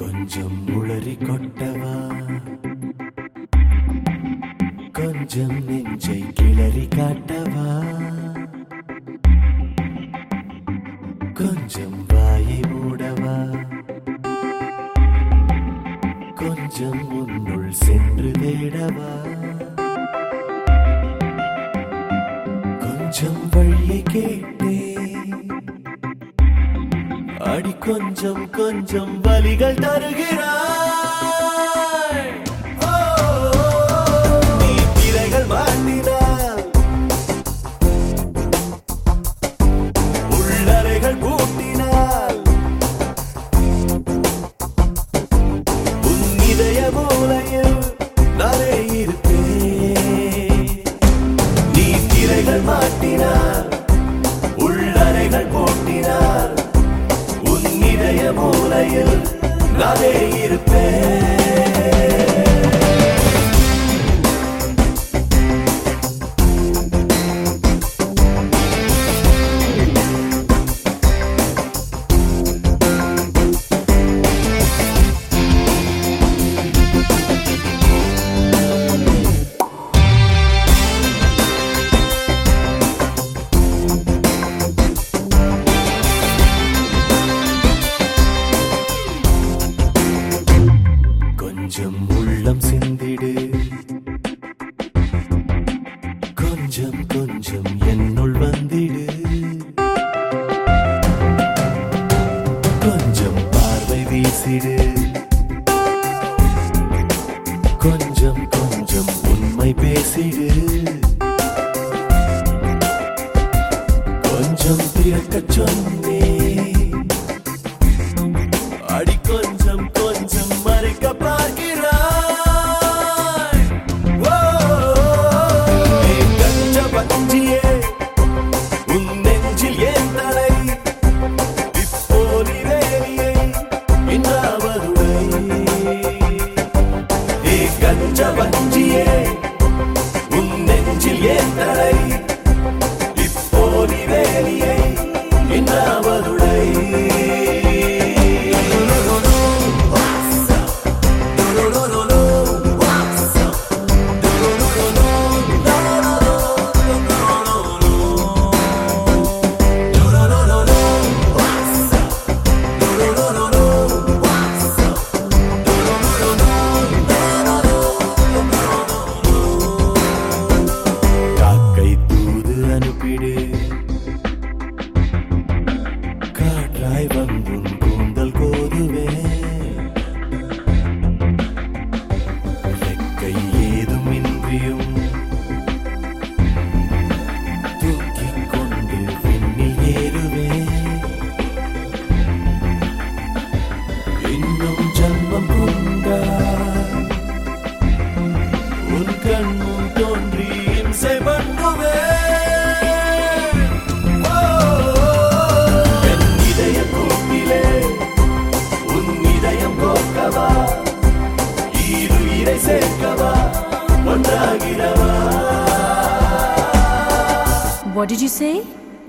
கொஞ்சம் உளறி கொட்டவா? கொஞ்சம் நெஞ்சை கிளறி காட்டவா? கொஞ்சம் வாயை மூடவா? கொஞ்சம் உன்னுள் சென்று தேடவா? கொஞ்சம் வழியை கேட்டேன் அடி கொஞ்சம் கொஞ்சம் வலிகள் தருகிறாய். நீ திரைகள் மாட்டினாய் உள்ளறைகள் பூட்டினாய் உன் இதய மூலையில் நானே இருப்பேன் நீ திரைகள் மாட்டினார் இதய மூலையில் நானே இருப்பேன். கொஞ்சம் என்னுள் வந்திடு. கொஞ்சம் பார்வை வீசிடு. கொஞ்சம் கொஞ்சம் உண்மை பேசிடு. கொஞ்சம் திறக்க சொன்னே காற்றாய் வந்தும் கூந்தல் கோதுவே ரெக்கை ஏதுமின்றியும் தூக்கிக் கொண்டு விண்ணில் ஏறுவே. இன்னும் ஜன்மம் கொண்டா உன் கண்முன் What did you say?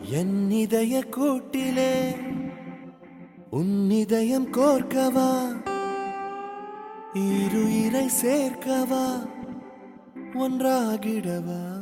என் இதய கூட்டிலே உன் இதயம் கோர்க்கவா? இருயிரை சேர்க்கவா? ஒன்றாகிடவா?